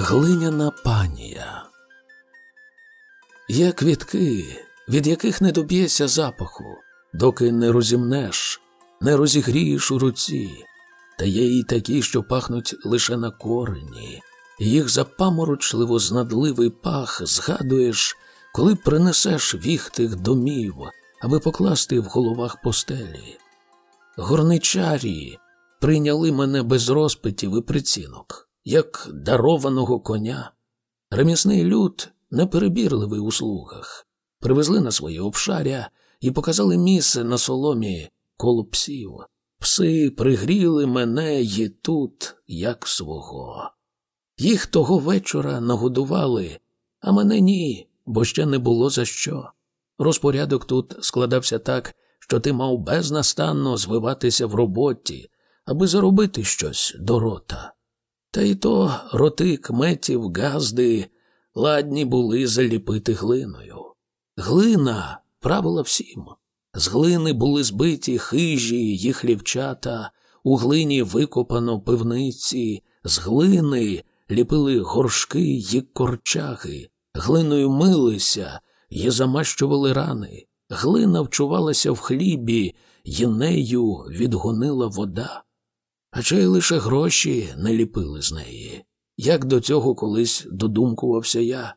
Глиняна панія. Є квітки, від яких не доб'єся запаху, доки не розімнеш, не розігрієш у руці, та є і такі, що пахнуть лише на корені, їх запаморочливо знадливий пах згадуєш, коли принесеш віхтих домів, аби покласти в головах постелі. Горничарі прийняли мене без розпитів і прицінок, як дарованого коня. Ремісний люд неперебірливий у слугах, привезли на своє обшаря і показали місце на соломі коло псів. Пси пригріли мене й тут, як свого. Їх того вечора нагодували, а мене ні, бо ще не було за що. Розпорядок тут складався так, що ти мав безнастанно звиватися в роботі, аби заробити щось до рота. Та й то роти кметів, газди ладні були заліпити глиною. Глина правила всім. З глини були збиті хижі, їх лівчата, у глині викопано пивниці, з глини ліпили горшки й корчаги, глиною милися й замащували рани, глина вчувалася в хлібі, й нею відгонила вода. А чи лише гроші не ліпили з неї, як до цього колись додумкувався я.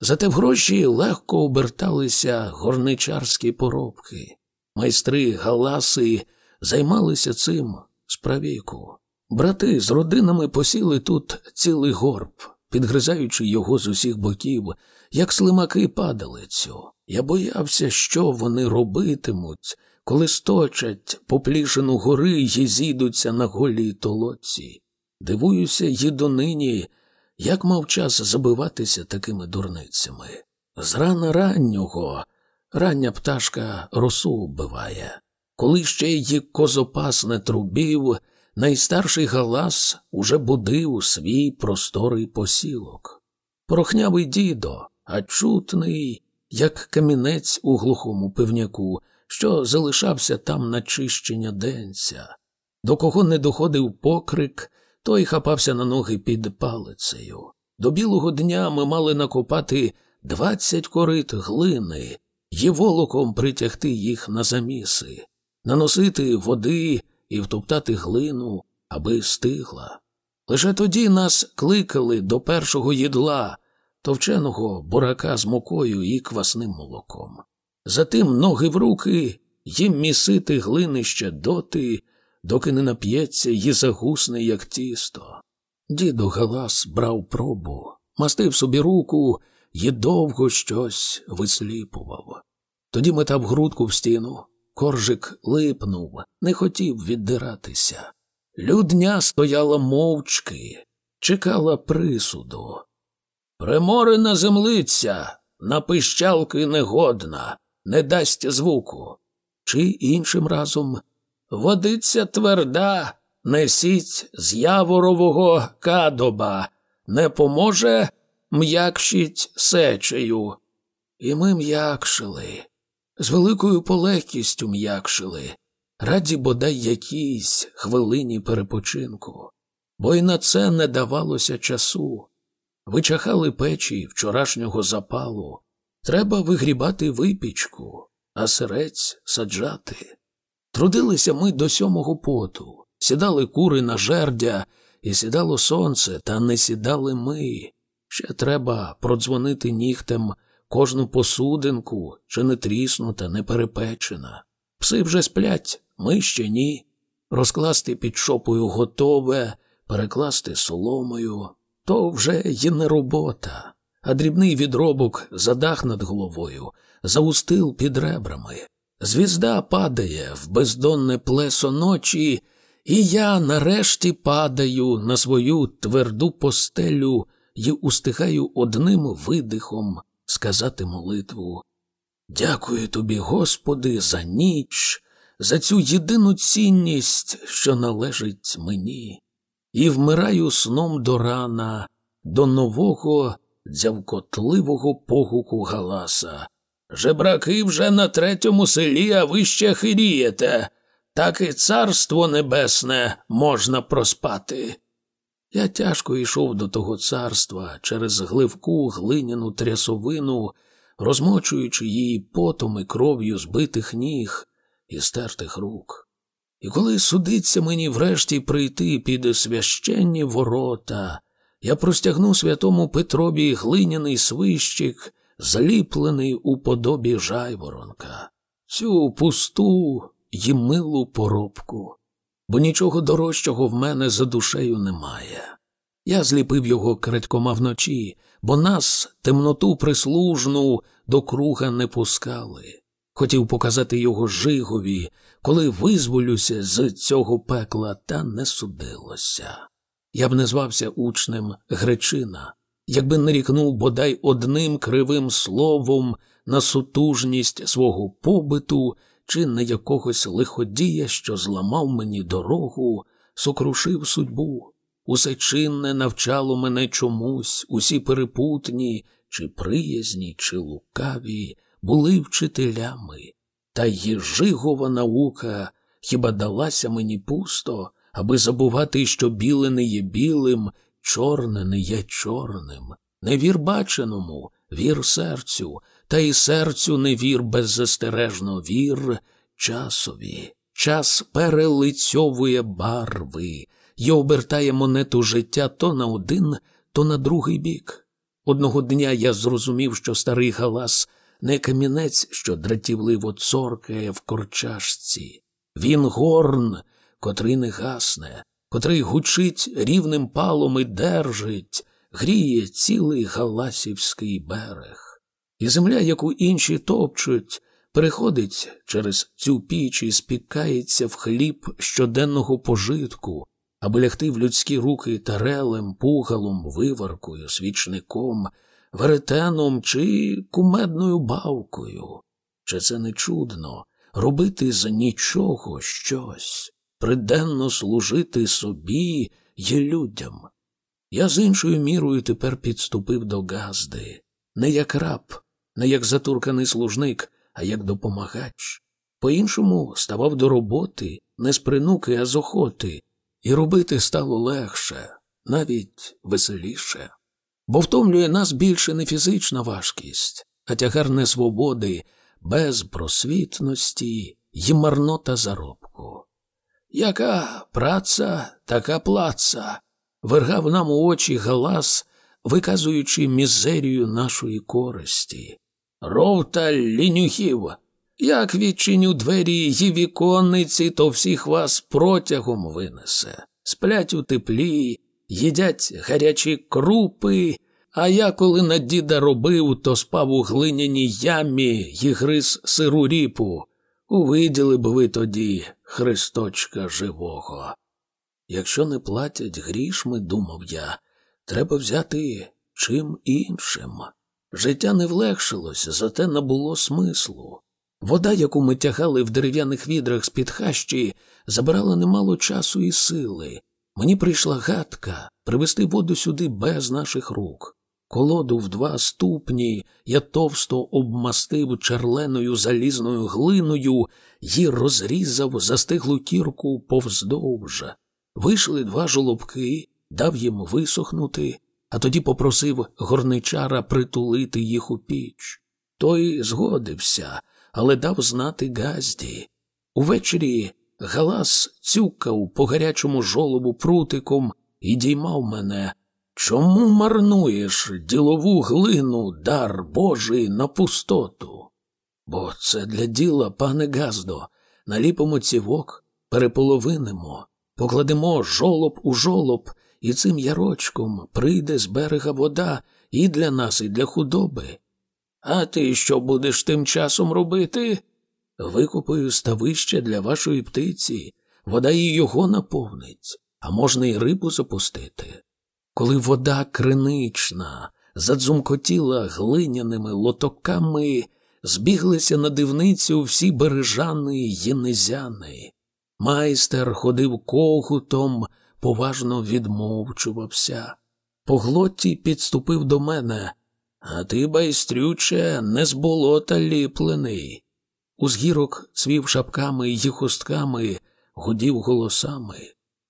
Зате в гроші легко оберталися горничарські поробки. Майстри галаси займалися цим справіку. Брати з родинами посіли тут цілий горб, підгризаючи його з усіх боків, як слимаки падалицю. Я боявся, що вони робитимуть, коли сточать поплішину гори й зійдуться на голій толоці. Дивуюся й донині, як мав час забиватися такими дурницями. З рана раннього рання пташка росу вбиває. Коли ще й козопас не трубів, найстарший галас уже будив свій просторий посілок. Порохнявий дідо, а чутний, як камінець у глухому пивняку, що залишався там на чищення денця. До кого не доходив покрик, той хапався на ноги під палицею. До білого дня ми мали накопати двадцять корит глини і волоком притягти їх на заміси, наносити води і втоптати глину, аби стигла. Лише тоді нас кликали до першого їдла, товченого бурака з мукою і квасним молоком. Затим ноги в руки їм місити глинище доти, доки не нап'ється і загусне, як тісто. Дідо Галас брав пробу, мастив собі руку і довго щось висліпував. Тоді метав грудку в стіну, коржик липнув, не хотів віддиратися. Людня стояла мовчки, чекала присуду. Приморена землиця, на пищалки негодна, не дасть звуку. Чи іншим разом водиця тверда, несіть з яворового кадоба, не поможе м'якшіть сечею. І ми м'якшили, з великою полегкістю м'якшили, раді бодай якійсь хвилині перепочинку, бо й на це не давалося часу. Вичахали печі вчорашнього запалу. Треба вигрібати випічку, а сирець саджати. Трудилися ми до сьомого поту, сідали кури на жердя, і сідало сонце, та не сідали ми. Ще треба продзвонити нігтем кожну посудинку, чи не тріснута, не перепечена. Пси вже сплять, ми ще ні. Розкласти під шопою готове, перекласти соломою то вже й не робота, а дрібний відробок за дах над головою, заустил під ребрами. Звізда падає в бездонне плесо ночі, і я нарешті падаю на свою тверду постелю і устигаю одним видихом сказати молитву. Дякую тобі, Господи, за ніч, за цю єдину цінність, що належить мені, і вмираю сном до рана, до нового дзявкотливого погуку галаса. Жебраки вже на третьому селі, а ви ще хирієте, так і царство небесне можна проспати. Я тяжко йшов до того царства через гливку глиняну трясовину, розмочуючи її потом і кров'ю збитих ніг і стертих рук. І коли судиться мені врешті прийти під священні ворота, я простягну святому Петробі глиняний свищик, зліплений у подобі жайворонка, цю пусту й милу поробку, бо нічого дорожчого в мене за душею немає. Я зліпив його крадькома вночі, бо нас, темноту прислужну, до круга не пускали. Хотів показати його Жигові, коли визволюся з цього пекла, та не судилося. Я б не звався учнем Гречина, якби нарікнув бодай одним кривим словом на сутужність свого побиту чи на якогось лиходія, що зламав мені дорогу, сокрушив судьбу. Усе чинне навчало мене чомусь, усі перепутні, чи приязні, чи лукаві, були вчителями, та єжигова наука хіба далася мені пусто, аби забувати, що біле не є білим, чорне не є чорним. Не вір баченому, вір серцю, та й серцю не вір беззастережно вір часові. Час перелицьовує барви й обертає монету життя то на один, то на другий бік. Одного дня я зрозумів, що старий галас не камінець, що дратівливо цоркає в корчашці. Він горн, котрий не гасне, котрий гучить рівним палом і держить, гріє цілий галасівський берег. І земля, яку інші топчуть, переходить через цю піч і спікається в хліб щоденного пожитку, аби лягти в людські руки тарелем, пугалом, виваркою, свічником, веретеном чи кумедною бавкою. Чи це не чудно робити з нічого щось, приденно служити собі й людям? Я з іншою мірою тепер підступив до газди, не як раб, не як затурканий служник, а як допомагач. По іншому ставав до роботи, не з принуки, а з охоти, і робити стало легше, навіть веселіше. Бо втомлює нас більше не фізична важкість, а тягар несвободи, безпросвітності й марнота заробку. Яка праця, така плаца, вергав нам у очі галас, виказуючи мізерію нашої користі. Ровта лінюхів, як відчиню двері її віконниці, то всіх вас протягом винесе. Сплять у теплі, їдять гарячі крупи, а я, коли на діда робив, то спав у глиняній ямі й гриз сиру ріпу. Увиділи б ви тоді Христочка живого. Якщо не платять грішми, думав я, треба взяти чим іншим. Життя не влегшилось, зате набуло смислу. Вода, яку ми тягали в дерев'яних відрах з під хащі, забирала немало часу і сили. Мені прийшла гадка привезти воду сюди без наших рук. Колоду в два ступні я товсто обмастив черленою залізною глиною і розрізав застиглу кірку повздовж. Вийшли два жолобки, дав їм висохнути, а тоді попросив горничара притулити їх у піч. Той згодився, але дав знати Газді. Увечері галас цюкав по гарячому жолобу прутиком і діймав мене. Чому марнуєш ділову глину, дар Божий на пустоту? Бо це для діла, пане Газдо, наліпимо цівок, переполовинимо, покладемо жолоб у жолоб, і цим ярочком прийде з берега вода і для нас, і для худоби. А ти що будеш тим часом робити? Викупаю ставище для вашої птиці, вода і його наповнить, а можна й рибу запустити. Коли вода кринична задзумкотіла глиняними лотоками, збіглися на дивницю всі бережани й незяни. Майстер ходив когутом, поважно відмовчувався. По глоті підступив до мене, а ти, байстрюче, не з болота ліплений. Узгірок цвів шапками й хустками, гудів голосами.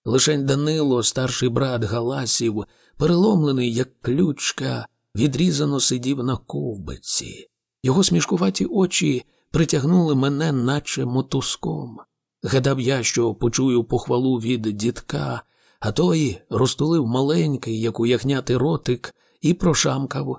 Лишень Данило, старший брат Галасів, переломлений, як ключка, відрізано сидів на ковбиці. Його смішкуваті очі притягнули мене, наче мотузком. Гадав я, що почую похвалу від дітка, а той розтулив маленький, як у ягняти ротик, і прошамкав.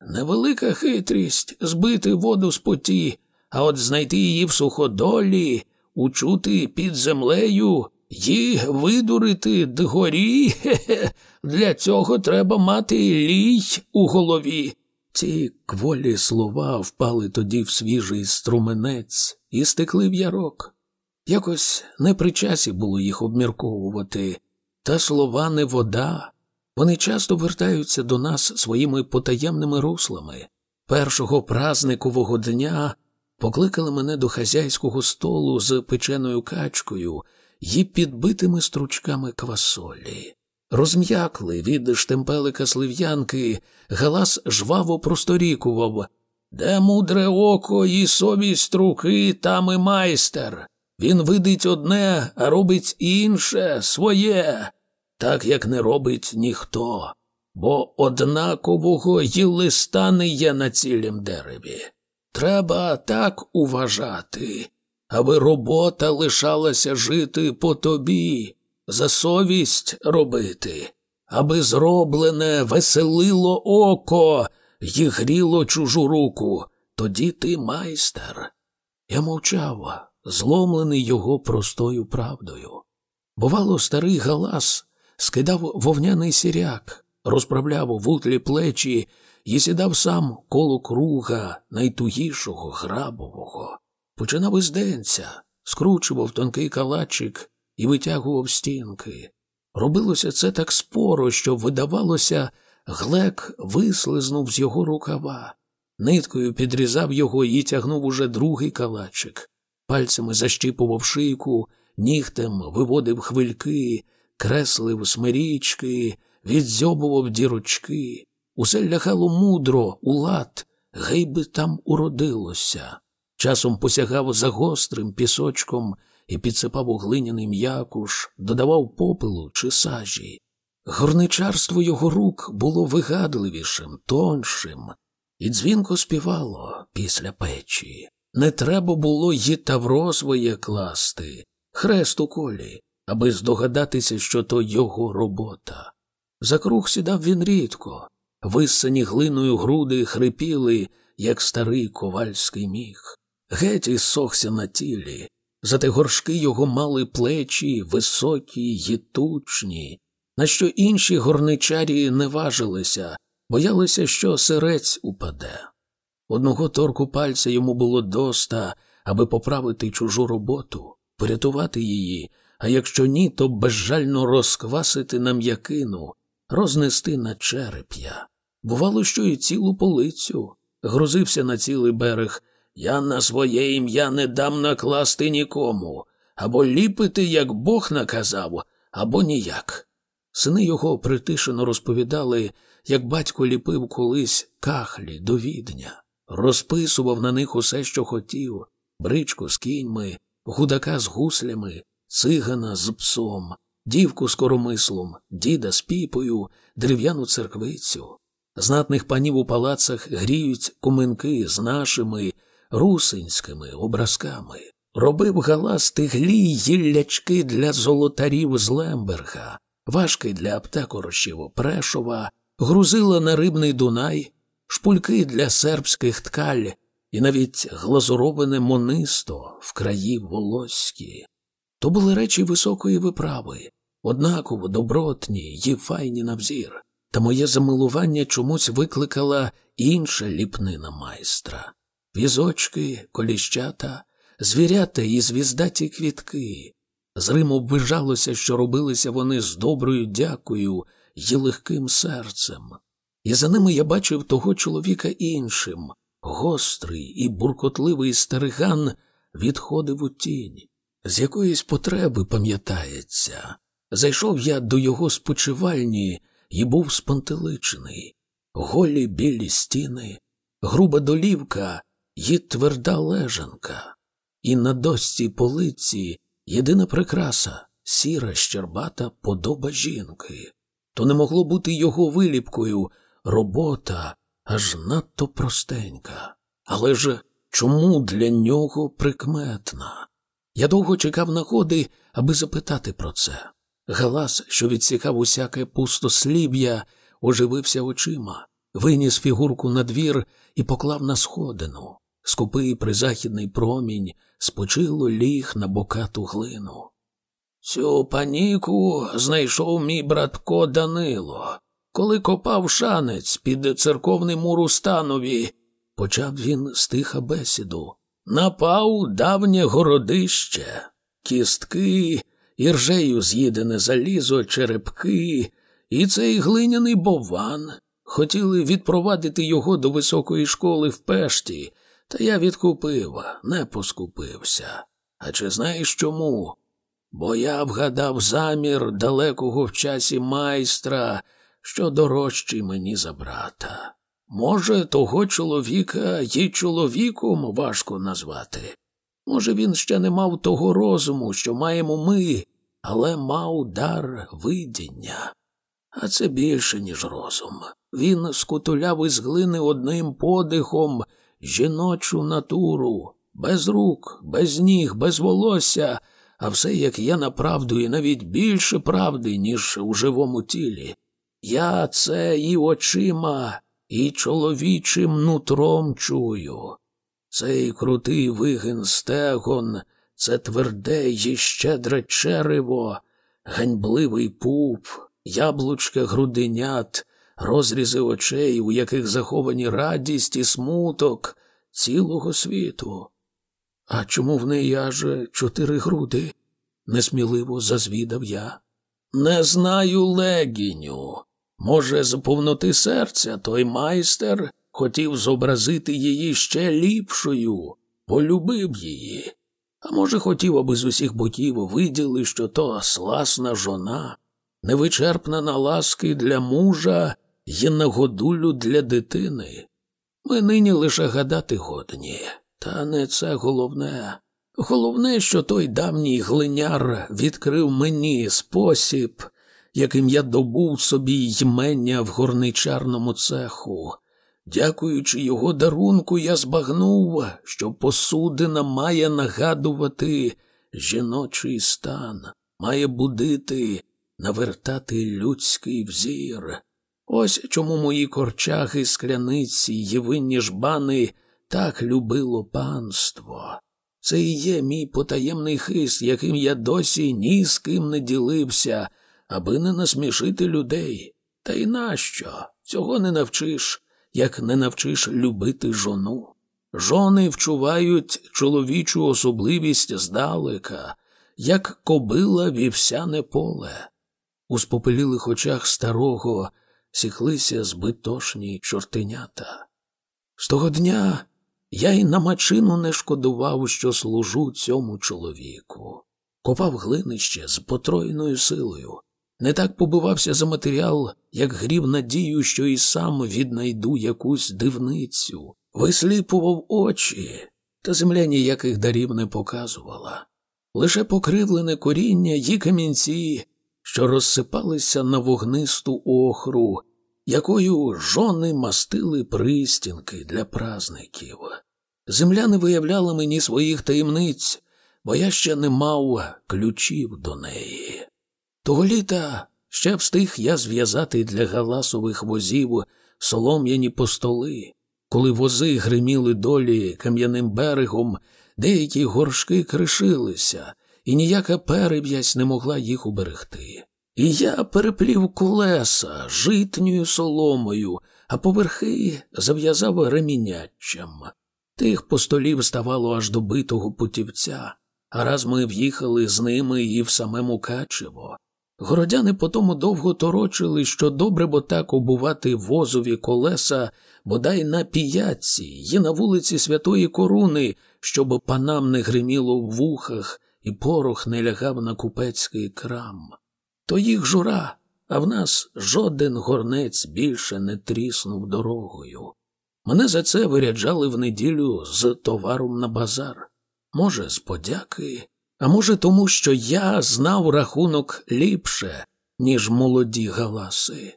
Невелика хитрість збити воду з поті, а от знайти її в суходолі, учути під землею й видурити дгорі. Хе-хе, для цього треба мати лій у голові. Ці кволі слова впали тоді в свіжий струменець і стекли в ярок. Якось не при часі було їх обмірковувати, та слова не вода. Вони часто вертаються до нас своїми потаємними руслами. Першого празникового дня покликали мене до хазяйського столу з печеною качкою і підбитими стручками квасолі. Розм'якли від штемпелика слив'янки, галас жваво просторікував Де мудре око і совість руки, там і майстер. Він видить одне, а робить інше, своє, так як не робить ніхто, бо однакового й листа не є на цілім дереві. Треба так уважати, аби робота лишалася жити по тобі, за совість робити, аби зроблене веселило око й гріло чужу руку, тоді ти майстер. Я мовчав зломлений його простою правдою. Бувало, старий галас скидав вовняний сіряк, розправляв вутлі плечі і сідав сам коло круга найтугішого грабового, починав із денця, скручував тонкий калачик і витягував стінки. Робилося це так споро, що, видавалося, глек вислизнув з його рукава, ниткою підрізав його і тягнув уже другий калачик пальцями защіпував шийку, нігтем виводив хвильки, креслив смирічки, відзьобував дірочки. Усе лягало мудро, у лад, гей би там уродилося. Часом посягав за гострим пісочком і підсипав у глиняний м'якуш, додавав попелу чи сажі. Горничарство його рук було вигадливішим, тоншим, і дзвінко співало після печі. Не треба було й тавро своє класти, хрест у колі, аби здогадатися, що то його робота. За круг сідав він рідко, висані глиною груди хрипіли, як старий ковальський міг. Геть ісохся на тілі, зате горшки його мали плечі, високі й тучні, на що інші горничарі не важилися, боялися, що сирець упаде. Одного торку пальця йому було доста, аби поправити чужу роботу, порятувати її, а якщо ні, то безжально розквасити на м'якину, рознести на череп'я. Бувало, що і цілу полицю. Грозився на цілий берег. Я на своє ім'я не дам накласти нікому, або ліпити, як Бог наказав, або ніяк. Сини його притишено розповідали, як батько ліпив колись кахлі до відня розписував на них усе, що хотів бричку з кіньми, гудака з гуслями, цигана з псом, дівку з коромислом, діда з піпою, дерев'яну церквицю. Знатних панів у палацах гріють куминки з нашими русинськими образками. Робив галас тиглі гіллячки для золотарів з Лемберга, важкий для аптекорощів Опрешова, грузила на рибний Дунай, шпульки для сербських ткаль і навіть глазуроване монисто в краї волоські. То були речі високої виправи, однаково добротні й файні на взір, та моє замилування чомусь викликала інша ліпнина майстра візочки, коліщата, звірята і звіздаті квітки. З Риму ввижалося, що робилися вони з доброю дякою й легким серцем і за ними я бачив того чоловіка іншим. Гострий і буркотливий стариган відходив у тінь. З якоїсь потреби пам'ятається. Зайшов я до його спочивальні і був спантеличений. Голі білі стіни, груба долівка і тверда лежанка, і на досці полиці єдина прикраса сіра щербата подоба жінки. То не могло бути його виліпкою робота аж надто простенька. Але ж чому для нього прикметна? Я довго чекав нагоди, аби запитати про це. Галас, що відсікав усяке пустослів'я, оживився очима, виніс фігурку на двір і поклав на сходину. Скупий призахідний промінь спочило ліг на бокату глину. Цю паніку знайшов мій братко Данило. Коли копав шанець під церковний мур у станові, почав він стиха бесіду. Напав давнє городище, кістки, іржею з'їдене залізо, черепки, і цей глиняний бован. Хотіли відпровадити його до високої школи в пешті, та я відкупив, не поскупився. А чи знаєш чому? Бо я вгадав замір далекого в часі майстра, що дорожчий мені за брата. Може, того чоловіка й чоловіком важко назвати. Може, він ще не мав того розуму, що маємо ми, але мав дар видіння. А це більше, ніж розум. Він скутуляв із глини одним подихом жіночу натуру, без рук, без ніг, без волосся, а все як є направду, і навіть більше правди, ніж у живому тілі. Я це і очима, і чоловічим нутром чую. Цей крутий вигин стегон, це тверде й щедре черево, ганьбливий пуп, яблучка груденят, розрізи очей, у яких заховані радість і смуток цілого світу. А чому в неї аж чотири груди? несміливо зазвідав я. Не знаю, легіню. Може, з повноти серця той майстер хотів зобразити її ще ліпшою, полюбив її. А може, хотів, аби з усіх боків виділи, що то сласна жона, невичерпна на ласки для мужа і нагодулю для дитини. Ми нині лише гадати годні, та не це головне. Головне, що той давній глиняр відкрив мені спосіб, яким я добув собі ймення в горничарному цеху. Дякуючи його дарунку, я збагнув, що посудина має нагадувати жіночий стан, має будити, навертати людський взір. Ось чому мої корчаги, скляниці й винні жбани так любило панство. Це і є мій потаємний хист, яким я досі ні з ким не ділився, аби не насмішити людей. Та й нащо? Цього не навчиш, як не навчиш любити жону. Жони вчувають чоловічу особливість здалека, як кобила вівсяне поле. У спопелілих очах старого сіклися збитошні чортенята. З того дня я й на мачину не шкодував, що служу цьому чоловіку. Копав глинище з потроєною силою. Не так побивався за матеріал, як грів надію, що і сам віднайду якусь дивницю, висліпував очі, та земля ніяких дарів не показувала. Лише покривлене коріння й камінці, що розсипалися на вогнисту охру, якою жони мастили пристінки для празників. Земля не виявляла мені своїх таємниць, бо я ще не мав ключів до неї. Того літа ще встиг я зв'язати для галасових возів солом'яні постоли, коли вози гриміли долі кам'яним берегом, деякі горшки кришилися, і ніяка перев'язь не могла їх уберегти. І я переплів колеса житньою соломою, а поверхи зав'язав реміняччям. Тих постолів ставало аж до битого путівця, а раз ми в'їхали з ними і в саме Мукачево. Городяни потому довго торочили, що добре бо так обувати возові колеса, бодай на піяці і на вулиці Святої Коруни, щоб панам не гриміло в вухах і порох не лягав на купецький крам. То їх жура, а в нас жоден горнець більше не тріснув дорогою. Мене за це виряджали в неділю з товаром на базар. Може, з подяки, А може, тому, що я знав рахунок ліпше, ніж молоді галаси.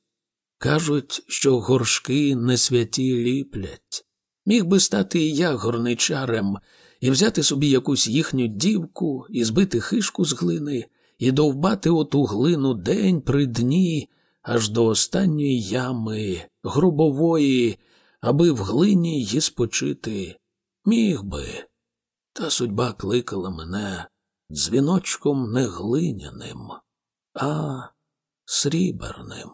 Кажуть, що горшки не святі ліплять. Міг би стати і я горничарем, і взяти собі якусь їхню дівку, і збити хишку з глини, і довбати оту глину день при дні, аж до останньої ями, грубової, аби в глині її спочити. Міг би. Та судьба кликала мене дзвіночком не глиняним, а сріберним.